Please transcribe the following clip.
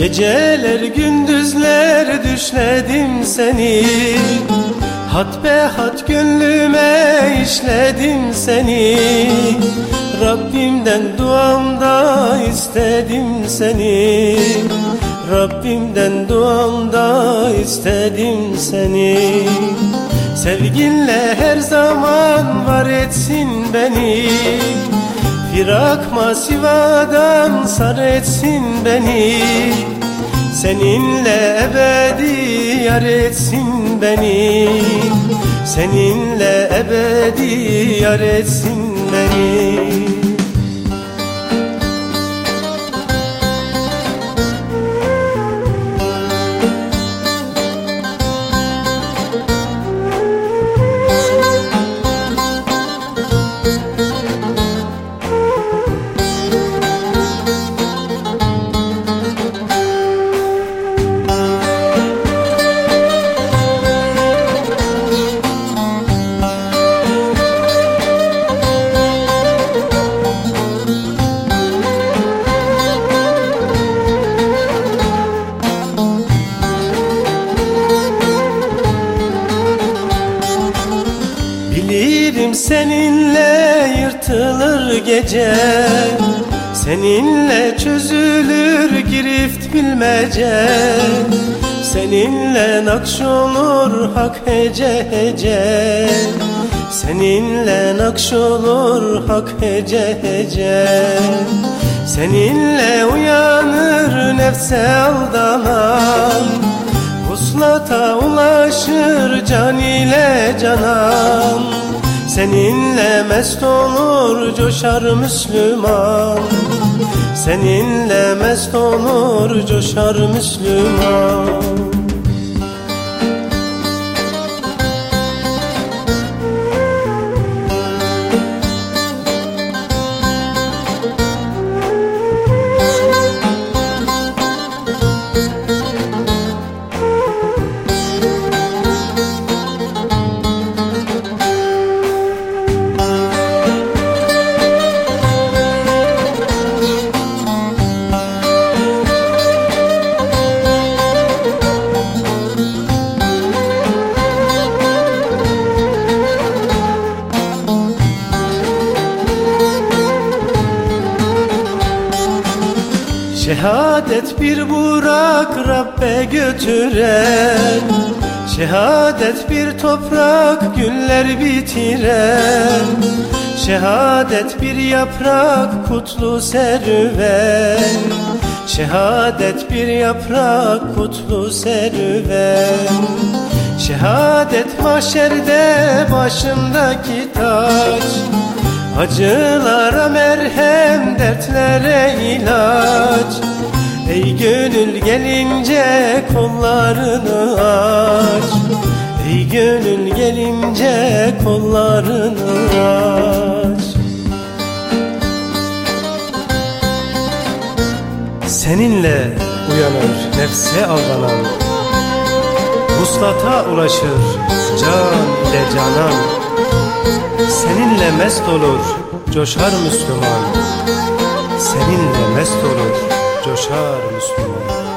Geceler gündüzler düşledim seni. Hat be hat gönlüme işledim seni. Rabbimden duamda istedim seni. Rabbimden duamda istedim seni. Sevginle her zaman var etsin beni Firak sivadan sar etsin beni. Seninle ebedi yar etsin beni. Seninle ebedi yar etsin beni seninle yırtılır gece. Seninle çözülür girift bilmece Seninle nakş olur hak hece hece. Seninle nakş olur hak hece hece. Seninle uyanır nefse aldanan. Vuslata ulaşır can ile canan Seninle mest olur coşar Müslüman. Seninle mest olur coşar Müslüman Şehadet bir burak Rabbe götüren. Şehadet bir toprak güller bitiren. Şehadet bir yaprak kutlu serüven. Şehadet bir yaprak kutlu serüven. Şehadet mahşerde başındaki taç. Acılara merhem, dertlere ilaç Ey gönül gelince kollarını aç. Ey gönül gelince kollarını aç. Seninle uyanır nefse aldanan. Vuslata ulaşır can ile canan. Seninle mest olur coşar Müslüman. Seninle mest olur coşar Müslüman